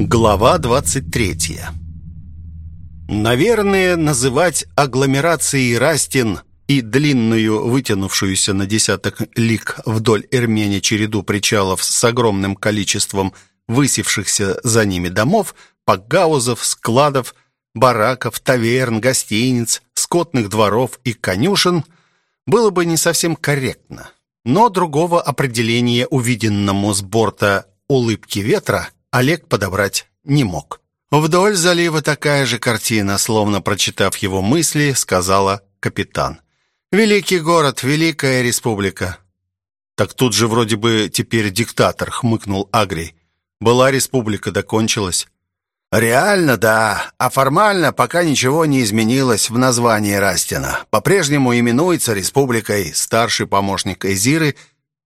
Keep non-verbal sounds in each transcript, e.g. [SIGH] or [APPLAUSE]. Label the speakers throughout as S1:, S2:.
S1: Глава 23 Наверное, называть агломерацией Растин и длинную, вытянувшуюся на десяток лик вдоль Эрмени череду причалов с огромным количеством высевшихся за ними домов, пакгаузов, складов, бараков, таверн, гостиниц, скотных дворов и конюшен, было бы не совсем корректно. Но другого определения увиденному с борта улыбки ветра Олег подобрать не мог. Вдоль залива такая же картина, словно прочитав его мысли, сказала капитан. «Великий город, великая республика». «Так тут же вроде бы теперь диктатор», — хмыкнул Агрий. «Была республика, докончилась».
S2: «Реально, да. А формально пока ничего не изменилось в названии Растина. По-прежнему именуется республикой».
S1: Старший помощник Эзиры,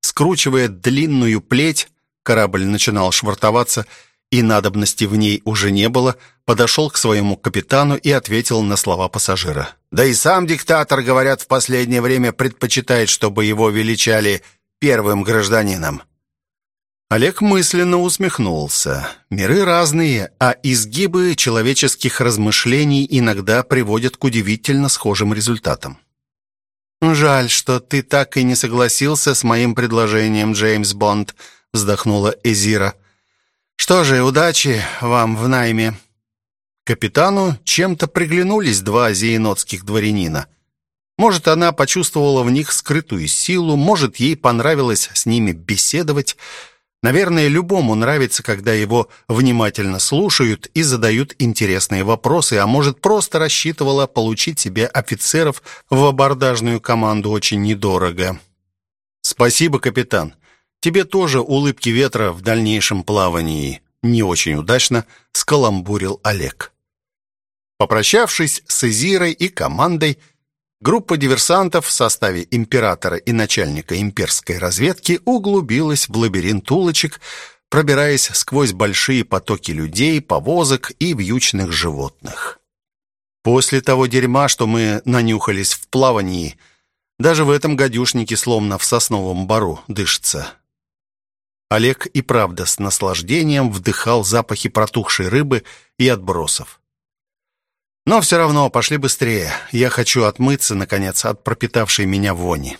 S1: скручивая длинную плеть, корабль начинал швартоваться, и надобности в ней уже не было, подошел к своему капитану и ответил на слова пассажира.
S2: «Да и сам диктатор, говорят, в последнее время предпочитает, чтобы его величали первым гражданином».
S1: Олег мысленно усмехнулся. Миры разные, а изгибы человеческих размышлений иногда приводят к удивительно схожим результатам. «Жаль, что ты так и не согласился с моим предложением, Джеймс Бонд», вздохнула Эзира. «Что же, удачи вам в найме». Капитану чем-то приглянулись два зеенотских дворянина. Может, она почувствовала в них скрытую силу, может, ей понравилось с ними беседовать – Наверное, любому нравится, когда его внимательно слушают и задают интересные вопросы, а может, просто рассчитывала получить себе офицеров в абордажную команду очень недорого. «Спасибо, капитан. Тебе тоже улыбки ветра в дальнейшем плавании». Не очень удачно скаламбурил Олег. Попрощавшись с Изирой и командой, Группа диверсантов в составе императора и начальника имперской разведки углубилась в лабиринт улочек, пробираясь сквозь большие потоки людей, повозок и вьючных животных. После того дерьма, что мы нанюхались в плавании, даже в этом гадюшнике словно в сосновом бару дышится. Олег и правда с наслаждением вдыхал запахи протухшей рыбы и отбросов. Но все равно пошли быстрее. Я хочу отмыться, наконец, от пропитавшей меня вони.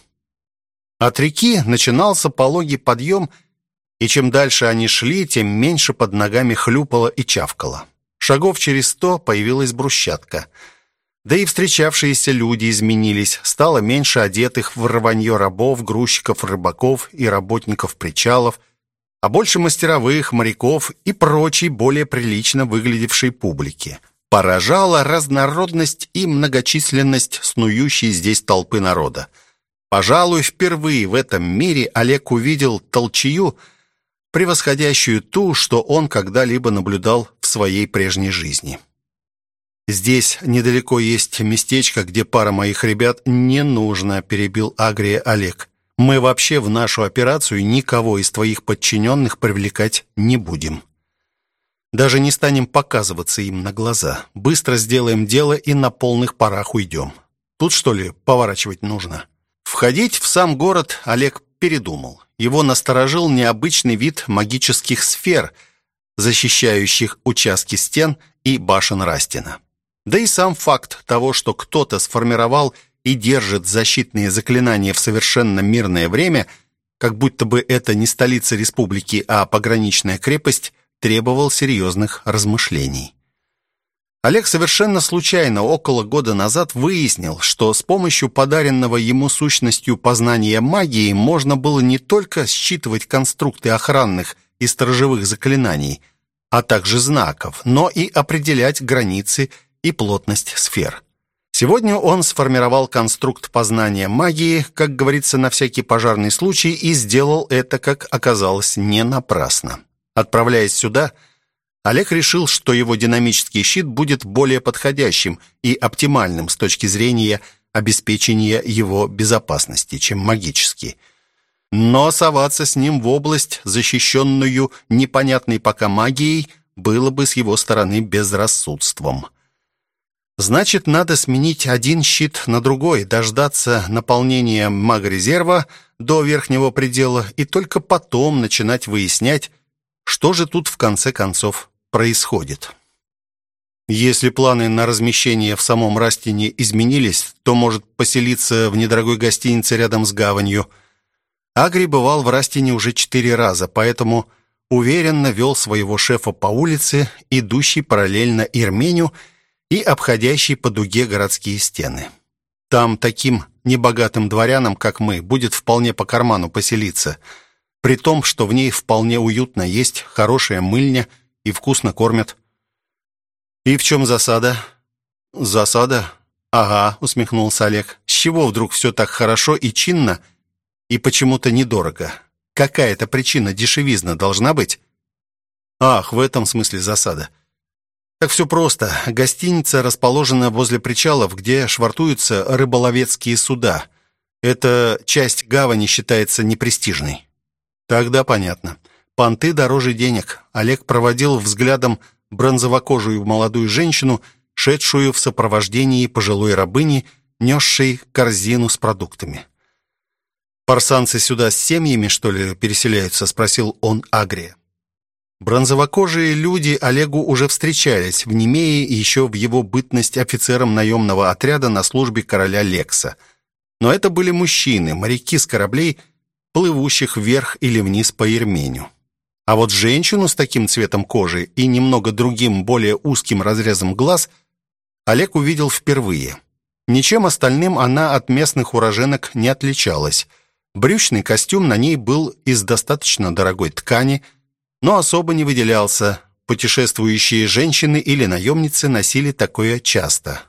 S1: От реки начинался пологий подъем, и чем дальше они шли, тем меньше под ногами хлюпало и чавкало. Шагов через сто появилась брусчатка. Да и встречавшиеся люди изменились. Стало меньше одетых в рванье рабов, грузчиков, рыбаков и работников причалов, а больше мастеровых, моряков и прочей более прилично выглядевшей публики – поражала разнородность и многочисленность снующей здесь толпы народа. Пожалуй, впервые в этом мире Олег увидел толчью, превосходящую ту, что он когда-либо наблюдал в своей прежней жизни. «Здесь недалеко есть местечко, где пара моих ребят не нужно», перебил Агрия Олег. «Мы вообще в нашу операцию никого из твоих подчиненных привлекать не будем». Даже не станем показываться им на глаза. Быстро сделаем дело и на полных парах уйдем. Тут, что ли, поворачивать нужно? Входить в сам город Олег передумал. Его насторожил необычный вид магических сфер, защищающих участки стен и башен Растина. Да и сам факт того, что кто-то сформировал и держит защитные заклинания в совершенно мирное время, как будто бы это не столица республики, а пограничная крепость, требовал серьезных размышлений. Олег совершенно случайно около года назад выяснил, что с помощью подаренного ему сущностью познания магии можно было не только считывать конструкты охранных и сторожевых заклинаний, а также знаков, но и определять границы и плотность сфер. Сегодня он сформировал конструкт познания магии, как говорится, на всякий пожарный случай, и сделал это, как оказалось, не напрасно. Отправляясь сюда, Олег решил, что его динамический щит будет более подходящим и оптимальным с точки зрения обеспечения его безопасности, чем магический. Но соваться с ним в область, защищенную непонятной пока магией, было бы с его стороны безрассудством. Значит, надо сменить один щит на другой, дождаться наполнения магорезерва до верхнего предела и только потом начинать выяснять, что же тут в конце концов происходит. Если планы на размещение в самом Растине изменились, то может поселиться в недорогой гостинице рядом с гаванью. Агри бывал в Растине уже четыре раза, поэтому уверенно вел своего шефа по улице, идущей параллельно Ирменю и обходящей по дуге городские стены. Там таким небогатым дворянам, как мы, будет вполне по карману поселиться, при том, что в ней вполне уютно есть, хорошая мыльня и вкусно кормят. «И в чем засада?» «Засада?» «Ага», — усмехнулся Олег. «С чего вдруг все так хорошо и чинно, и почему-то недорого? Какая-то причина дешевизна должна быть?» «Ах, в этом смысле засада». Так все просто. Гостиница расположена возле причалов, где швартуются рыболовецкие суда. Эта часть гавани считается непрестижной. Тогда понятно. Понты дороже денег. Олег проводил взглядом бронзовокожую молодую женщину, шедшую в сопровождении пожилой рабыни, несшей корзину с продуктами. «Парсанцы сюда с семьями, что ли, переселяются?» — спросил он Агрия. Бронзовокожие люди Олегу уже встречались в Немее еще в его бытность офицером наемного отряда на службе короля Лекса. Но это были мужчины, моряки с кораблей, плывущих вверх или вниз по Ерменю. А вот женщину с таким цветом кожи и немного другим, более узким разрезом глаз Олег увидел впервые. Ничем остальным она от местных уроженок не отличалась. Брючный костюм на ней был из достаточно дорогой ткани – но особо не выделялся. Путешествующие женщины или наемницы носили такое часто.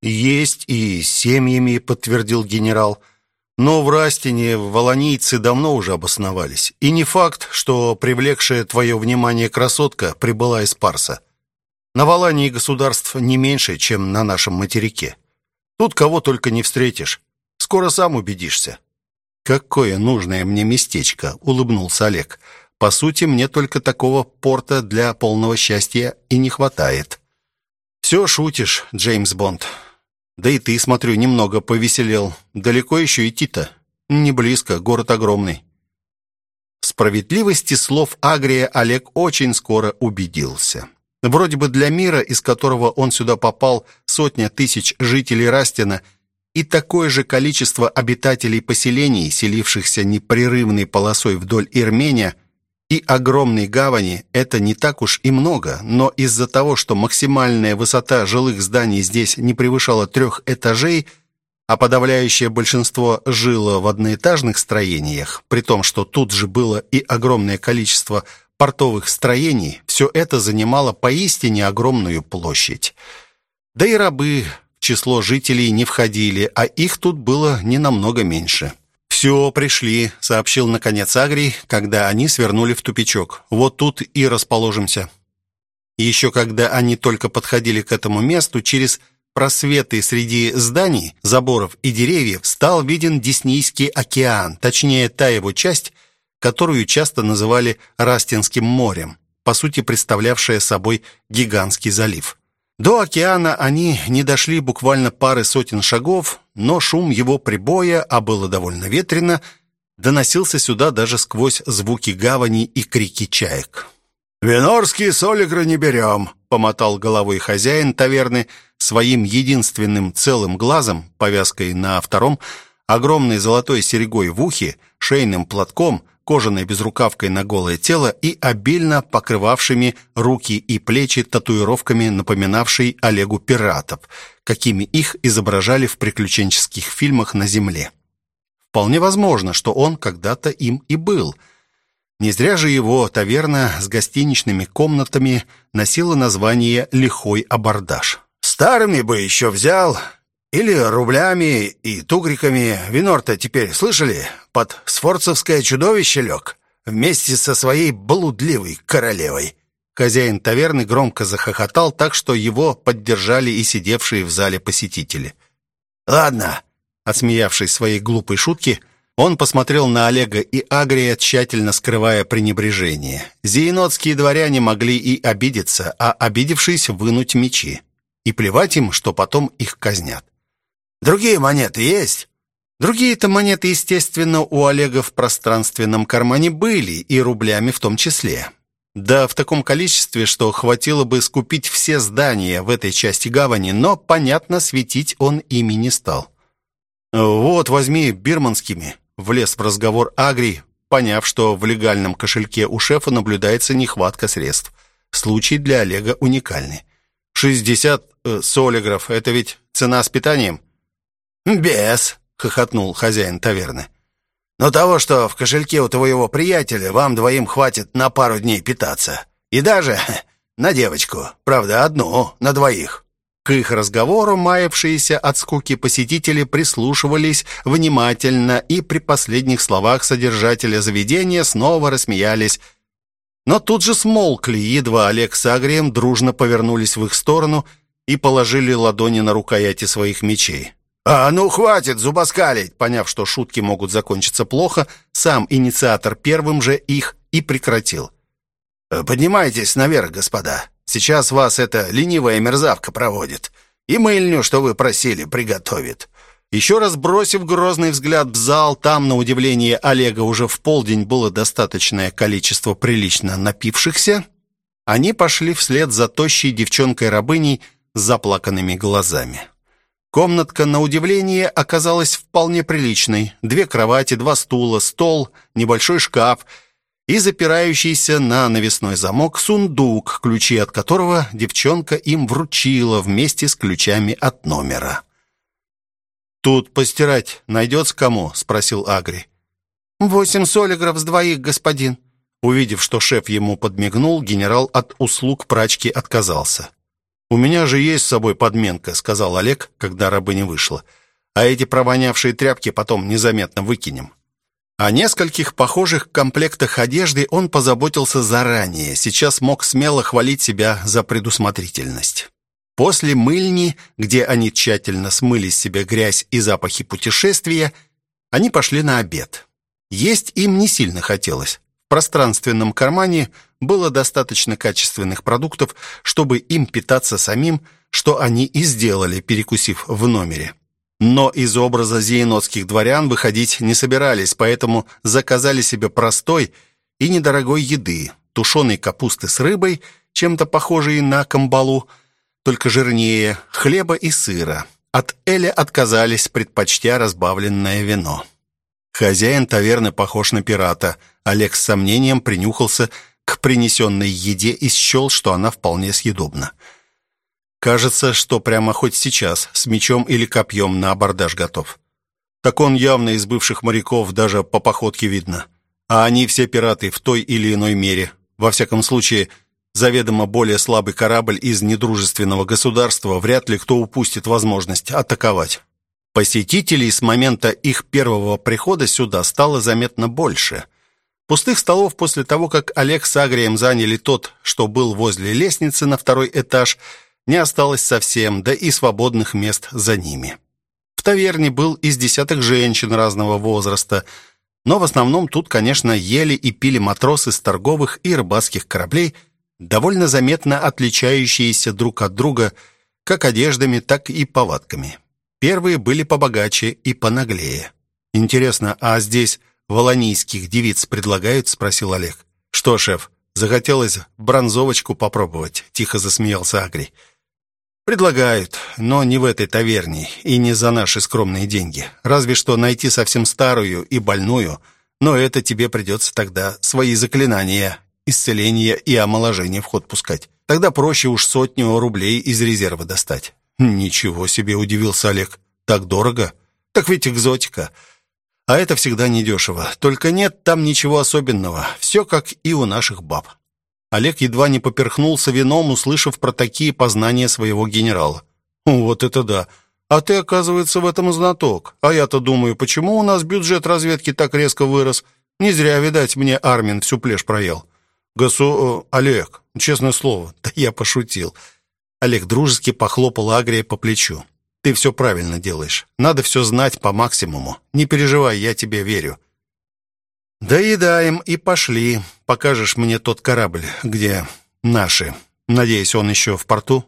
S1: «Есть и семьями», — подтвердил генерал. «Но в Растине волонийцы давно уже обосновались. И не факт, что привлекшая твое внимание красотка прибыла из Парса. На Волании государств не меньше, чем на нашем материке. Тут кого только не встретишь. Скоро сам убедишься». «Какое нужное мне местечко», — улыбнулся Олег. «Олег». По сути, мне только такого порта для полного счастья и не хватает. Все шутишь, Джеймс Бонд. Да и ты, смотрю, немного повеселел. Далеко еще идти-то? Не близко, город огромный. В справедливости слов Агрия Олег очень скоро убедился. Вроде бы для мира, из которого он сюда попал, сотня тысяч жителей Растина и такое же количество обитателей поселений, селившихся непрерывной полосой вдоль Ирмения, и огромной гавани это не так уж и много, но из-за того, что максимальная высота жилых зданий здесь не превышала трех этажей, а подавляющее большинство жило в одноэтажных строениях, при том, что тут же было и огромное количество портовых строений, все это занимало поистине огромную площадь. Да и рабы в число жителей не входили, а их тут было не намного меньше. «Все, пришли», — сообщил наконец Агрий, когда они свернули в тупичок. «Вот тут и расположимся». Еще когда они только подходили к этому месту, через просветы среди зданий, заборов и деревьев стал виден Деснийский океан, точнее, та его часть, которую часто называли Растинским морем, по сути представлявшая собой гигантский залив. До океана они не дошли буквально пары сотен шагов, но шум его прибоя, а было довольно ветрено, доносился сюда даже сквозь звуки гавани и крики чаек. «Винорские солигры не берем», — помотал головой хозяин таверны своим единственным целым глазом, повязкой на втором, огромной золотой серьгой в ухе, шейным платком — кожаной безрукавкой на голое тело и обильно покрывавшими руки и плечи татуировками, напоминавшей Олегу пиратов, какими их изображали в приключенческих фильмах на Земле. Вполне возможно, что он когда-то им и был. Не зря же его таверна с гостиничными комнатами носила название «Лихой абордаж». «Старыми бы еще взял, или рублями и тугриками. Винор-то теперь, слышали, под сфорцевское чудовище лег. Вместе со своей блудливой королевой». Хозяин таверны громко захохотал, так что его поддержали и сидевшие в зале посетители. «Ладно», — отсмеявшись своей глупой шутки, он посмотрел на Олега и Агрия, тщательно скрывая пренебрежение. Зеенотские дворяне могли и обидеться, а обидевшись, вынуть мечи. И плевать им, что потом их казнят. Другие монеты есть?» Другие-то монеты, естественно, у Олега в пространственном кармане были, и рублями в том числе. Да в таком количестве, что хватило бы скупить все здания в этой части гавани, но, понятно, светить он ими не стал. «Вот, возьми бирманскими», — влез в разговор Агри, поняв, что в легальном кошельке у шефа наблюдается нехватка средств. Случай для Олега уникальный. «Шестьдесят э, солигров — это ведь цена с питанием?»
S2: «Без», — хохотнул хозяин таверны. «Но того, что в кошельке у твоего приятеля, вам двоим хватит на пару дней питаться. И даже [LAUGHS] на девочку. Правда, одну, на двоих».
S1: К их разговору маявшиеся от скуки посетители прислушивались внимательно и при последних словах содержателя заведения снова рассмеялись. Но тут же смолкли, едва Олег с Агрием дружно повернулись в их сторону и положили ладони на рукояти своих мечей.
S2: «А ну, хватит зубоскалить!»
S1: Поняв, что шутки могут закончиться плохо, сам инициатор первым же их и прекратил.
S2: «Поднимайтесь наверх, господа. Сейчас вас эта ленивая мерзавка проводит. И мыльню, что вы просили, приготовит».
S1: Еще раз бросив грозный взгляд в зал, там, на удивление Олега, уже в полдень было достаточное количество прилично напившихся, они пошли вслед за тощей девчонкой-рабыней с заплаканными глазами. Комнатка, на удивление, оказалась вполне приличной. Две кровати, два стула, стол, небольшой шкаф и запирающийся на навесной замок сундук, ключи от которого девчонка им вручила вместе с ключами от номера. «Тут постирать найдется кому?» — спросил Агри.
S3: «Восемь солигров с двоих, господин».
S1: Увидев, что шеф ему подмигнул, генерал от услуг прачки отказался. «У меня же есть с собой подменка», — сказал Олег, когда рабыня вышла. «А эти провонявшие тряпки потом незаметно выкинем». О нескольких похожих комплектах одежды он позаботился заранее, сейчас мог смело хвалить себя за предусмотрительность. После мыльни, где они тщательно смыли с себя грязь и запахи путешествия, они пошли на обед. Есть им не сильно хотелось. В пространственном кармане было достаточно качественных продуктов, чтобы им питаться самим, что они и сделали, перекусив в номере. Но из образа зиенотских дворян выходить не собирались, поэтому заказали себе простой и недорогой еды, тушеной капусты с рыбой, чем-то похожей на камбалу, только жирнее, хлеба и сыра. От Эля отказались, предпочтя разбавленное вино. Хозяин таверны похож на пирата. Олег с сомнением принюхался к принесенной еде и счел, что она вполне съедобна. Кажется, что прямо хоть сейчас с мечом или копьем на абордаж готов. Так он явно из бывших моряков, даже по походке видно. А они все пираты в той или иной мере. Во всяком случае, заведомо более слабый корабль из недружественного государства вряд ли кто упустит возможность атаковать. Посетителей с момента их первого прихода сюда стало заметно больше. Пустых столов после того, как Олег с Агрием заняли тот, что был возле лестницы на второй этаж – не осталось совсем, да и свободных мест за ними. В таверне был из десяток женщин разного возраста, но в основном тут, конечно, ели и пили матросы с торговых и рыбацких кораблей, довольно заметно отличающиеся друг от друга как одеждами, так и повадками. Первые были побогаче и понаглее. «Интересно, а здесь волонийских девиц предлагают?» — спросил Олег. «Что, шеф, захотелось бронзовочку попробовать?» — тихо засмеялся Агрий. «Предлагают, но не в этой таверне и не за наши скромные деньги. Разве что найти совсем старую и больную, но это тебе придется тогда свои заклинания, исцеления и омоложения в ход пускать. Тогда проще уж сотню рублей из резерва достать». «Ничего себе!» — удивился Олег. «Так дорого? Так ведь экзотика. А это всегда недешево. Только нет там ничего особенного. Все как и у наших баб». Олег едва не поперхнулся вином, услышав про такие познания своего генерала. «Вот это да! А ты, оказывается, в этом знаток. А я-то думаю, почему у нас бюджет разведки так резко вырос? Не зря, видать, мне Армин всю плешь проел». «Госу... Э, Олег, честное слово, [LAUGHS] да я пошутил». Олег дружески похлопал Агрия по плечу. «Ты все правильно делаешь. Надо все знать по максимуму. Не переживай, я тебе верю. «Доедаем и пошли. Покажешь мне тот корабль, где наши. Надеюсь, он еще в порту?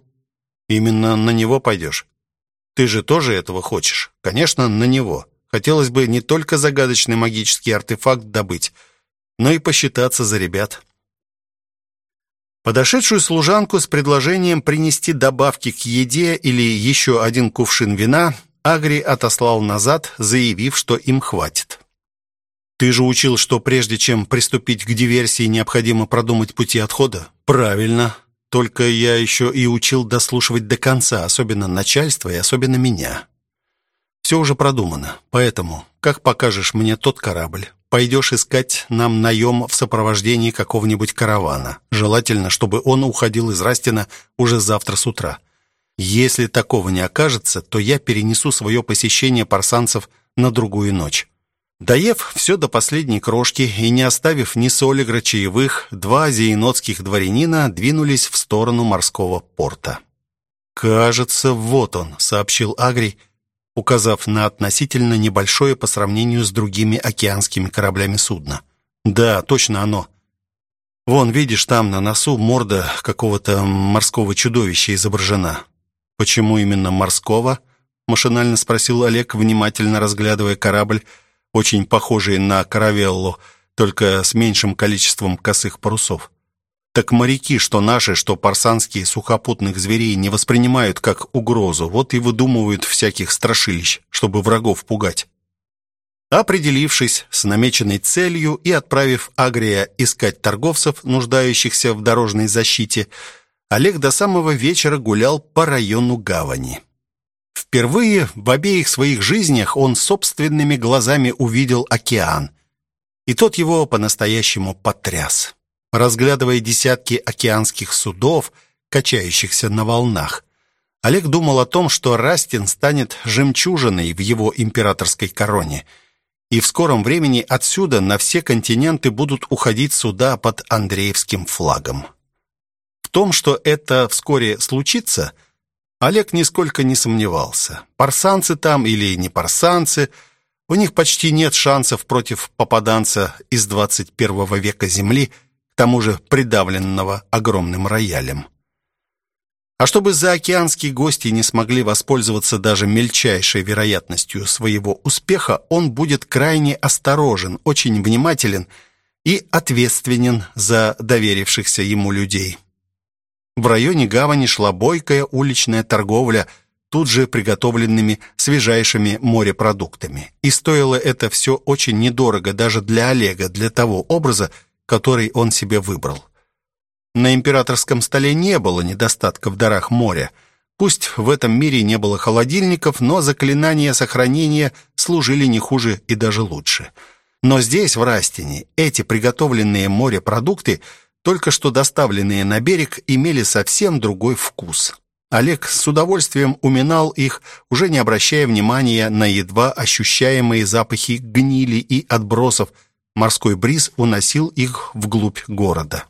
S1: Именно на него пойдешь? Ты же тоже этого хочешь? Конечно, на него. Хотелось бы не только загадочный магический артефакт добыть, но и посчитаться за ребят». Подошедшую служанку с предложением принести добавки к еде или еще один кувшин вина Агри отослал назад, заявив, что им хватит. «Ты же учил, что прежде чем приступить к диверсии, необходимо продумать пути отхода?» «Правильно. Только я еще и учил дослушивать до конца, особенно начальство и особенно меня. Все уже продумано, поэтому, как покажешь мне тот корабль, пойдешь искать нам наем в сопровождении какого-нибудь каравана. Желательно, чтобы он уходил из Растина уже завтра с утра. Если такого не окажется, то я перенесу свое посещение парсанцев на другую ночь. Доев все до последней крошки и не оставив ни солигра чаевых, два зеенотских дворянина двинулись в сторону морского порта. «Кажется, вот он», — сообщил Агрий, указав на относительно небольшое по сравнению с другими океанскими кораблями судно. «Да, точно оно. Вон, видишь, там на носу морда какого-то морского чудовища изображена». «Почему именно морского?» — машинально спросил Олег, внимательно разглядывая корабль, очень похожий на каравеллу, только с меньшим количеством косых парусов. Так моряки, что наши, что парсанские сухопутных зверей не воспринимают как угрозу, вот и выдумывают всяких страшилищ, чтобы врагов пугать. Определившись с намеченной целью и отправив Агрия искать торговцев, нуждающихся в дорожной защите, Олег до самого вечера гулял по району гавани. Впервые в обеих своих жизнях он собственными глазами увидел океан, и тот его по-настоящему потряс разглядывая десятки океанских судов, качающихся на волнах. Олег думал о том, что Растин станет жемчужиной в его императорской короне, и в скором времени отсюда на все континенты будут уходить суда под Андреевским флагом. В том, что это вскоре случится, Олег нисколько не сомневался. Парсанцы там или не парсанцы, у них почти нет шансов против попаданца из 21 века Земли – тому же придавленного огромным роялем. А чтобы заокеанские гости не смогли воспользоваться даже мельчайшей вероятностью своего успеха, он будет крайне осторожен, очень внимателен и ответственен за доверившихся ему людей. В районе гавани шла бойкая уличная торговля тут же приготовленными свежайшими морепродуктами. И стоило это все очень недорого даже для Олега, для того образа, который он себе выбрал. На императорском столе не было недостатка в дарах моря. Пусть в этом мире не было холодильников, но заклинания сохранения служили не хуже и даже лучше. Но здесь, в Растине, эти приготовленные морепродукты, только что доставленные на берег, имели совсем другой вкус. Олег с удовольствием уминал их, уже не обращая внимания на едва ощущаемые запахи гнили и отбросов, Морской бриз уносил их вглубь города.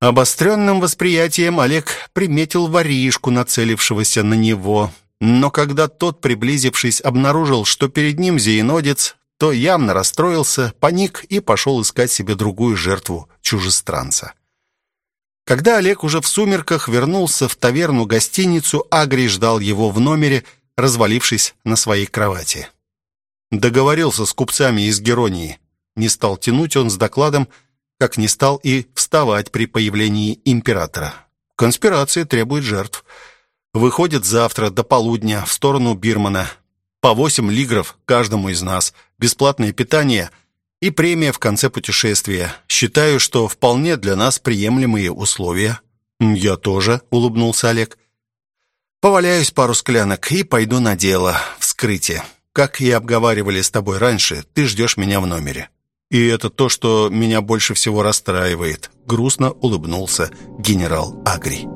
S1: Обостренным восприятием Олег приметил воришку, нацелившегося на него. Но когда тот, приблизившись, обнаружил, что перед ним зеенодец, то явно расстроился, паник и пошел искать себе другую жертву чужестранца. Когда Олег уже в сумерках вернулся в таверну-гостиницу, Агрий ждал его в номере, развалившись на своей кровати. Договорился с купцами из Геронии. Не стал тянуть он с докладом, как не стал и вставать при появлении императора. Конспирация требует жертв. Выходит завтра до полудня в сторону Бирмана. По восемь лигров каждому из нас, бесплатное питание и премия в конце путешествия. Считаю, что вполне для нас приемлемые условия. Я тоже, улыбнулся Олег. Поваляюсь пару склянок и пойду на дело, вскрытие. Как и обговаривали с тобой раньше, ты ждешь меня в номере. И это то, что меня больше всего расстраивает, грустно улыбнулся генерал Агри.